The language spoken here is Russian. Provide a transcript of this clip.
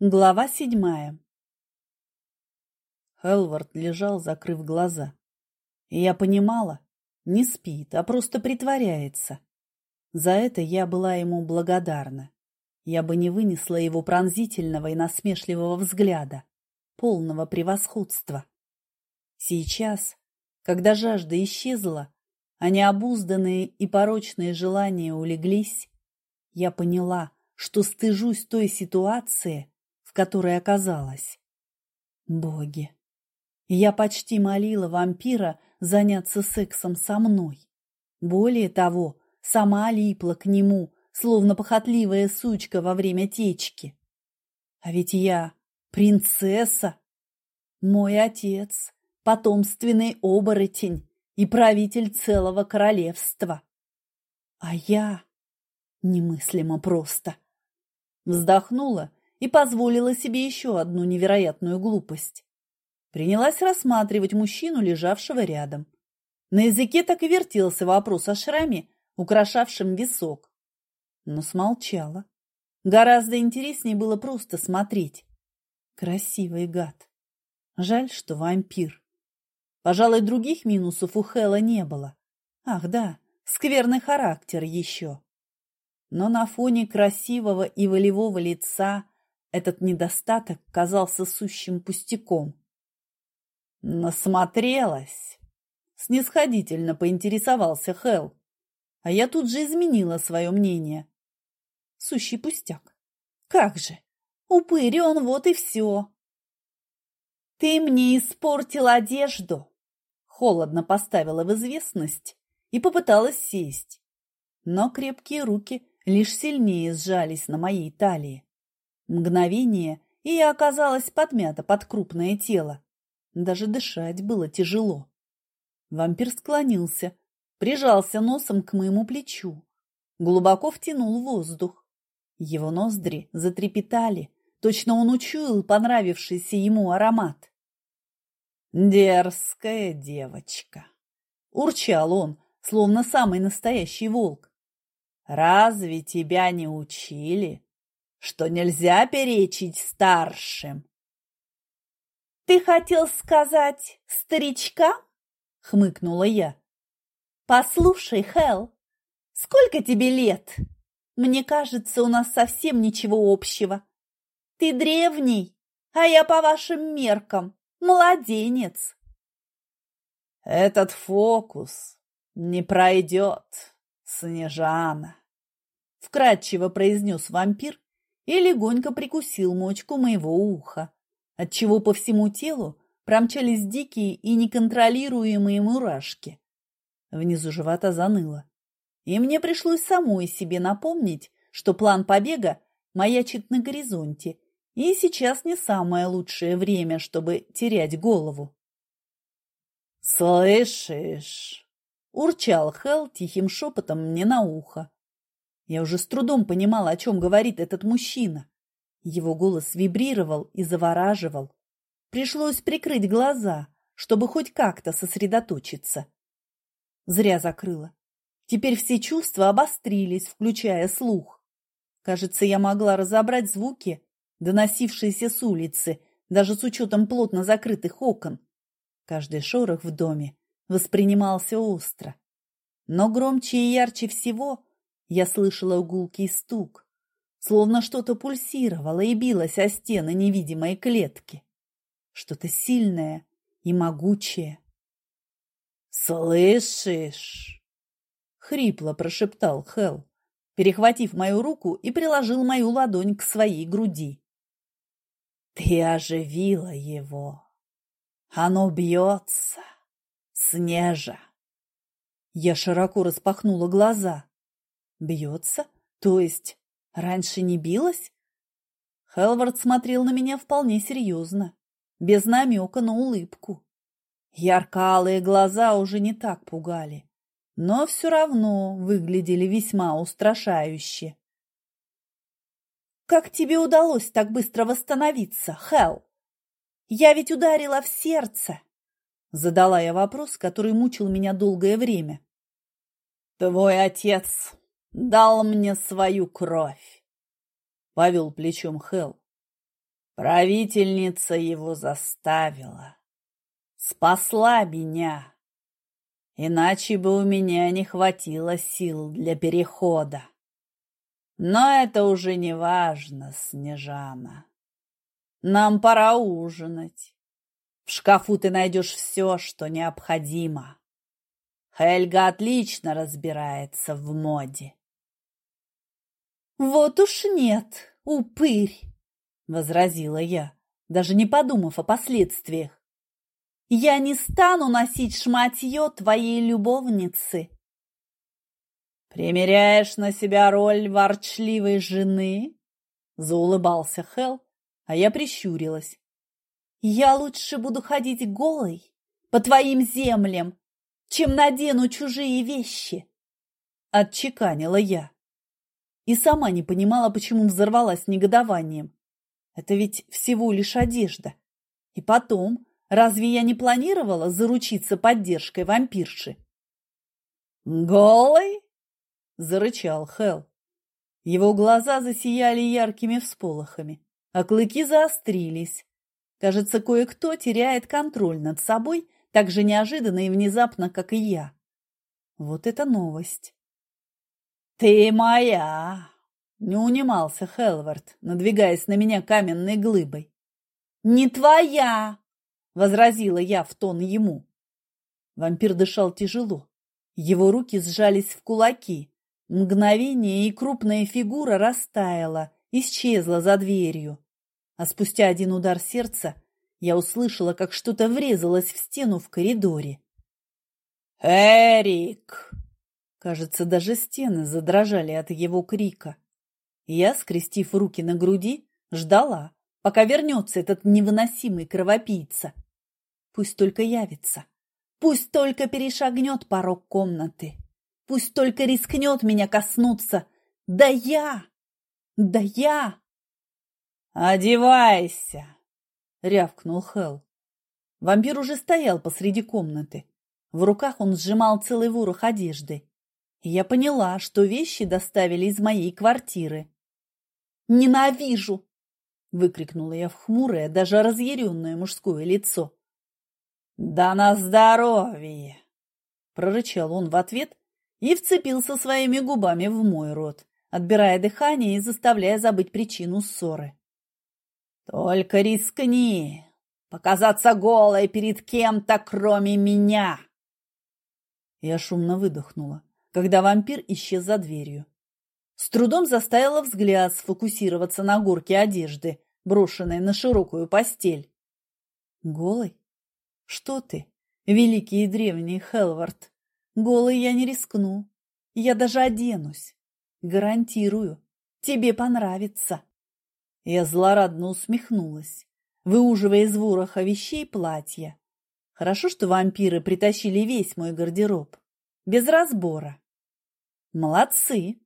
Глава седьмая Хелвард лежал, закрыв глаза. Я понимала, не спит, а просто притворяется. За это я была ему благодарна. Я бы не вынесла его пронзительного и насмешливого взгляда, полного превосходства. Сейчас, когда жажда исчезла, а необузданные и порочные желания улеглись, я поняла, что стыжусь той ситуации, которой оказалась. Боги! Я почти молила вампира заняться сексом со мной. Более того, сама липла к нему, словно похотливая сучка во время течки. А ведь я принцесса. Мой отец — потомственный оборотень и правитель целого королевства. А я немыслимо просто. Вздохнула и позволила себе еще одну невероятную глупость. Принялась рассматривать мужчину, лежавшего рядом. На языке так и вертелся вопрос о шраме, украшавшем висок. Но смолчала. Гораздо интереснее было просто смотреть. Красивый гад. Жаль, что вампир. Пожалуй, других минусов у Хэла не было. Ах, да, скверный характер еще. Но на фоне красивого и волевого лица этот недостаток казался сущим пустяком. «Насмотрелась!» – снисходительно поинтересовался Хелл. А я тут же изменила свое мнение. Сущий пустяк. Как же! Упырь он, вот и все. «Ты мне испортил одежду!» Холодно поставила в известность и попыталась сесть. Но крепкие руки лишь сильнее сжались на моей талии. Мгновение, и я оказалась подмята под крупное тело. Даже дышать было тяжело. Вампир склонился, прижался носом к моему плечу, глубоко втянул воздух. Его ноздри затрепетали, точно он учуял понравившийся ему аромат. «Дерзкая девочка!» — урчал он, словно самый настоящий волк. «Разве тебя не учили, что нельзя перечить старшим. «Ты хотел сказать старичка?» — хмыкнула я. «Послушай, Хел, сколько тебе лет? Мне кажется, у нас совсем ничего общего. Ты древний, а я по вашим меркам младенец». «Этот фокус не пройдет, Снежана», — вкратчиво произнес вампир, и легонько прикусил мочку моего уха, отчего по всему телу промчались дикие и неконтролируемые мурашки. Внизу живота заныло, и мне пришлось самой себе напомнить, что план побега маячит на горизонте, и сейчас не самое лучшее время, чтобы терять голову. «Слышишь?» – урчал Хелл тихим шепотом мне на ухо. Я уже с трудом понимала, о чем говорит этот мужчина. Его голос вибрировал и завораживал. Пришлось прикрыть глаза, чтобы хоть как-то сосредоточиться. Зря закрыла. Теперь все чувства обострились, включая слух. Кажется, я могла разобрать звуки, доносившиеся с улицы, даже с учетом плотно закрытых окон. Каждый шорох в доме воспринимался остро. Но громче и ярче всего я слышала гулкий стук, словно что-то пульсировало и билось о стены невидимой клетки. Что-то сильное и могучее. «Слышишь?» — хрипло прошептал Хел, перехватив мою руку и приложил мою ладонь к своей груди. «Ты оживила его. Оно бьется, Снежа!» Я широко распахнула глаза. Бьется? То есть раньше не билась? Хелвард смотрел на меня вполне серьезно, без намека на улыбку. Яркалые глаза уже не так пугали, но все равно выглядели весьма устрашающе. «Как тебе удалось так быстро восстановиться, Хел? Я ведь ударила в сердце!» Задала я вопрос, который мучил меня долгое время. «Твой отец дал мне свою кровь. Повел плечом Хел. Правительница его заставила. Спасла меня. Иначе бы у меня не хватило сил для перехода. Но это уже не важно, Снежана. Нам пора ужинать. В шкафу ты найдешь все, что необходимо. Хельга отлично разбирается в моде. Вот уж нет, упырь. — возразила я, даже не подумав о последствиях. «Я не стану носить шматье твоей любовницы». «Примеряешь на себя роль ворчливой жены?» — заулыбался Хел, а я прищурилась. «Я лучше буду ходить голой по твоим землям, чем надену чужие вещи», — отчеканила я. И сама не понимала, почему взорвалась негодованием. Это ведь всего лишь одежда. И потом, разве я не планировала заручиться поддержкой вампирши? «Голый?» – зарычал Хел. Его глаза засияли яркими всполохами, а клыки заострились. Кажется, кое-кто теряет контроль над собой так же неожиданно и внезапно, как и я. Вот это новость. «Ты моя!» Не унимался Хелвард, надвигаясь на меня каменной глыбой. «Не твоя!» — возразила я в тон ему. Вампир дышал тяжело. Его руки сжались в кулаки. Мгновение, и крупная фигура растаяла, исчезла за дверью. А спустя один удар сердца я услышала, как что-то врезалось в стену в коридоре. «Эрик!» Кажется, даже стены задрожали от его крика. Я, скрестив руки на груди, ждала, пока вернется этот невыносимый кровопийца. Пусть только явится, пусть только перешагнет порог комнаты, пусть только рискнет меня коснуться. Да я! Да я! «Одевайся!» — рявкнул Хелл. Вампир уже стоял посреди комнаты. В руках он сжимал целый ворох одежды. Я поняла, что вещи доставили из моей квартиры. Ненавижу!» — выкрикнула я в хмурое, даже разъяренное мужское лицо. «Да на здоровье!» — прорычал он в ответ и вцепился своими губами в мой рот, отбирая дыхание и заставляя забыть причину ссоры. «Только рискни показаться голой перед кем-то, кроме меня!» Я шумно выдохнула, когда вампир исчез за дверью. С трудом заставила взгляд сфокусироваться на горке одежды, брошенной на широкую постель. Голый? Что ты, великий и древний Хелвард? Голый я не рискну. Я даже оденусь. Гарантирую, тебе понравится. Я злорадно усмехнулась, выуживая из вороха вещей платья. Хорошо, что вампиры притащили весь мой гардероб. Без разбора. Молодцы.